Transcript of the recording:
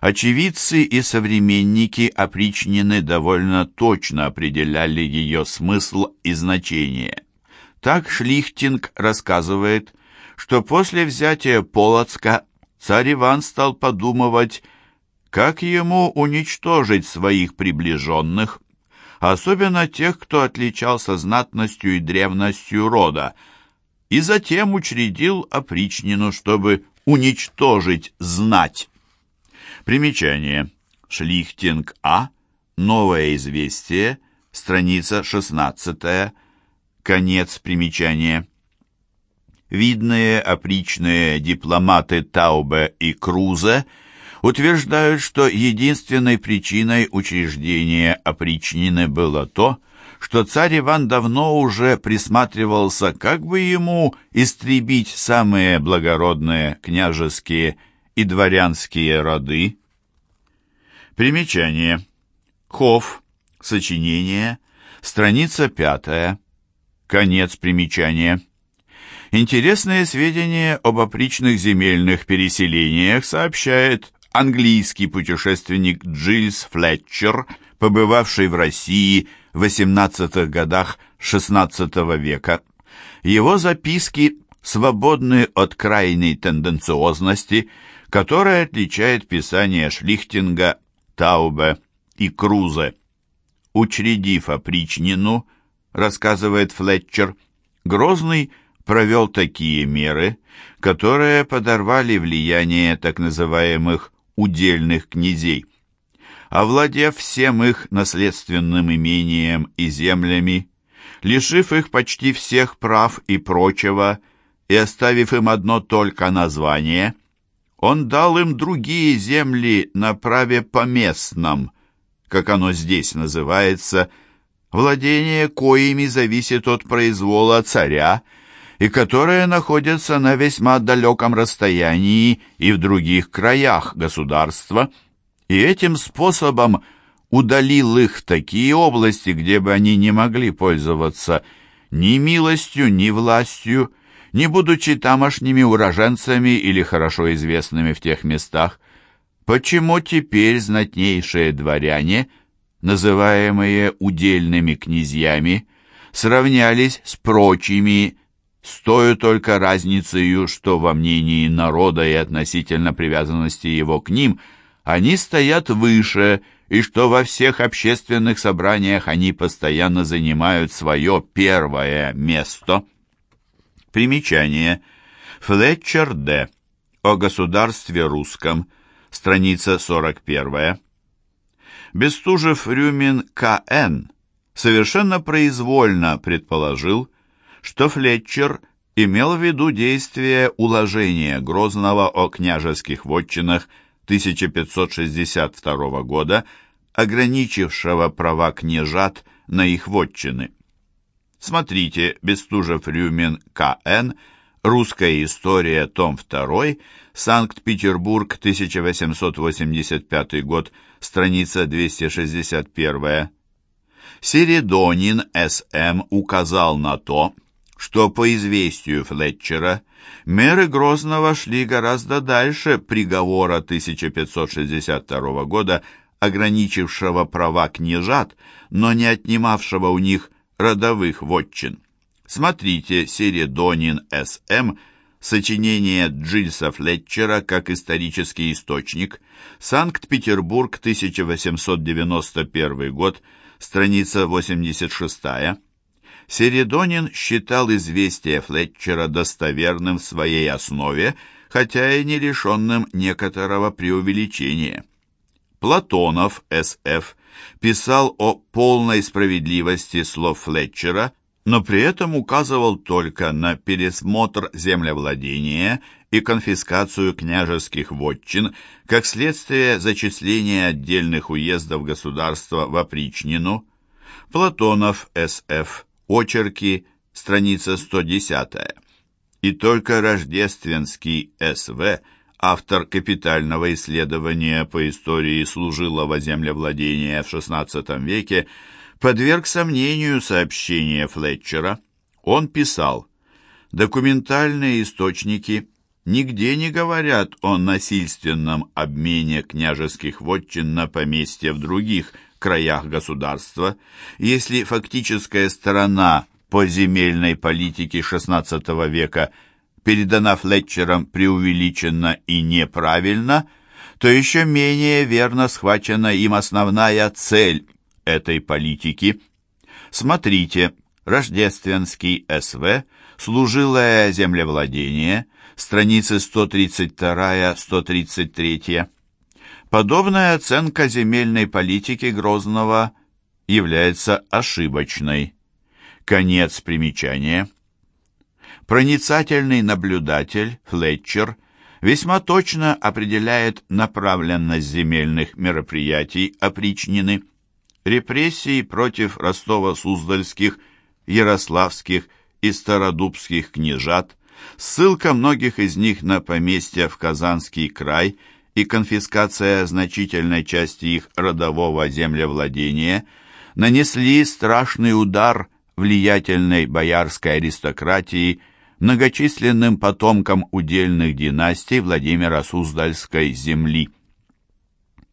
Очевидцы и современники опричнины довольно точно определяли ее смысл и значение. Так Шлихтинг рассказывает, что после взятия Полоцка царь Иван стал подумывать, как ему уничтожить своих приближенных, особенно тех, кто отличался знатностью и древностью рода, и затем учредил опричнину, чтобы уничтожить знать. Примечание. Шлихтинг А. Новое известие. Страница 16. Конец примечания. Видные опричные дипломаты Таубе и Крузе утверждают, что единственной причиной учреждения опричнины было то, что царь Иван давно уже присматривался, как бы ему истребить самые благородные княжеские и дворянские роды. Примечание. Хов. Сочинение. Страница пятая. Конец примечания. Интересные сведения об опричных земельных переселениях сообщает английский путешественник Джильс Флетчер, побывавший в России в 18-х годах XVI века. Его записки свободны от крайней тенденциозности, которая отличает писание Шлихтинга, Таубе и Крузе. Учредив опричнину, рассказывает Флетчер, Грозный – провел такие меры, которые подорвали влияние так называемых удельных князей. Овладев всем их наследственным имением и землями, лишив их почти всех прав и прочего, и оставив им одно только название, он дал им другие земли на праве поместном, как оно здесь называется, владение коими зависит от произвола царя, и которые находятся на весьма далеком расстоянии и в других краях государства, и этим способом удалил их в такие области, где бы они не могли пользоваться ни милостью, ни властью, не будучи тамошними уроженцами или хорошо известными в тех местах. Почему теперь знатнейшие дворяне, называемые удельными князьями, сравнялись с прочими с только разницей, что во мнении народа и относительно привязанности его к ним они стоят выше, и что во всех общественных собраниях они постоянно занимают свое первое место. Примечание. Флетчер Д. О государстве русском. Страница 41. Бестужев-Рюмин К.Н. совершенно произвольно предположил, что Флетчер имел в виду действие уложения Грозного о княжеских вотчинах 1562 года, ограничившего права княжат на их вотчины. Смотрите Бестужев-Рюмин К.Н., Русская история, том 2, Санкт-Петербург, 1885 год, страница 261. Середонин С.М. указал на то, что по известию Флетчера меры Грозного шли гораздо дальше приговора 1562 года, ограничившего права княжат, но не отнимавшего у них родовых вотчин. Смотрите Середонин С.М., сочинение Джильса Флетчера как исторический источник, Санкт-Петербург, 1891 год, страница 86 Середонин считал известие Флетчера достоверным в своей основе, хотя и не лишенным некоторого преувеличения. Платонов, С.Ф., писал о полной справедливости слов Флетчера, но при этом указывал только на пересмотр землевладения и конфискацию княжеских вотчин как следствие зачисления отдельных уездов государства в опричнину. Платонов, С.Ф., Очерки, страница 110. И только Рождественский С.В., автор капитального исследования по истории служилого землевладения в XVI веке, подверг сомнению сообщения Флетчера. Он писал, «Документальные источники нигде не говорят о насильственном обмене княжеских вотчин на поместья в других краях государства, если фактическая сторона по земельной политике XVI века передана Флетчером преувеличенно и неправильно, то еще менее верно схвачена им основная цель этой политики. Смотрите, Рождественский СВ, служилое землевладение, страницы 132-133. Подобная оценка земельной политики Грозного является ошибочной. Конец примечания. Проницательный наблюдатель Флетчер весьма точно определяет направленность земельных мероприятий опричнины. Репрессии против Ростово-Суздальских, Ярославских и Стародубских княжат, ссылка многих из них на поместья в Казанский край и конфискация значительной части их родового землевладения нанесли страшный удар влиятельной боярской аристократии, многочисленным потомкам удельных династий Владимира Суздальской земли.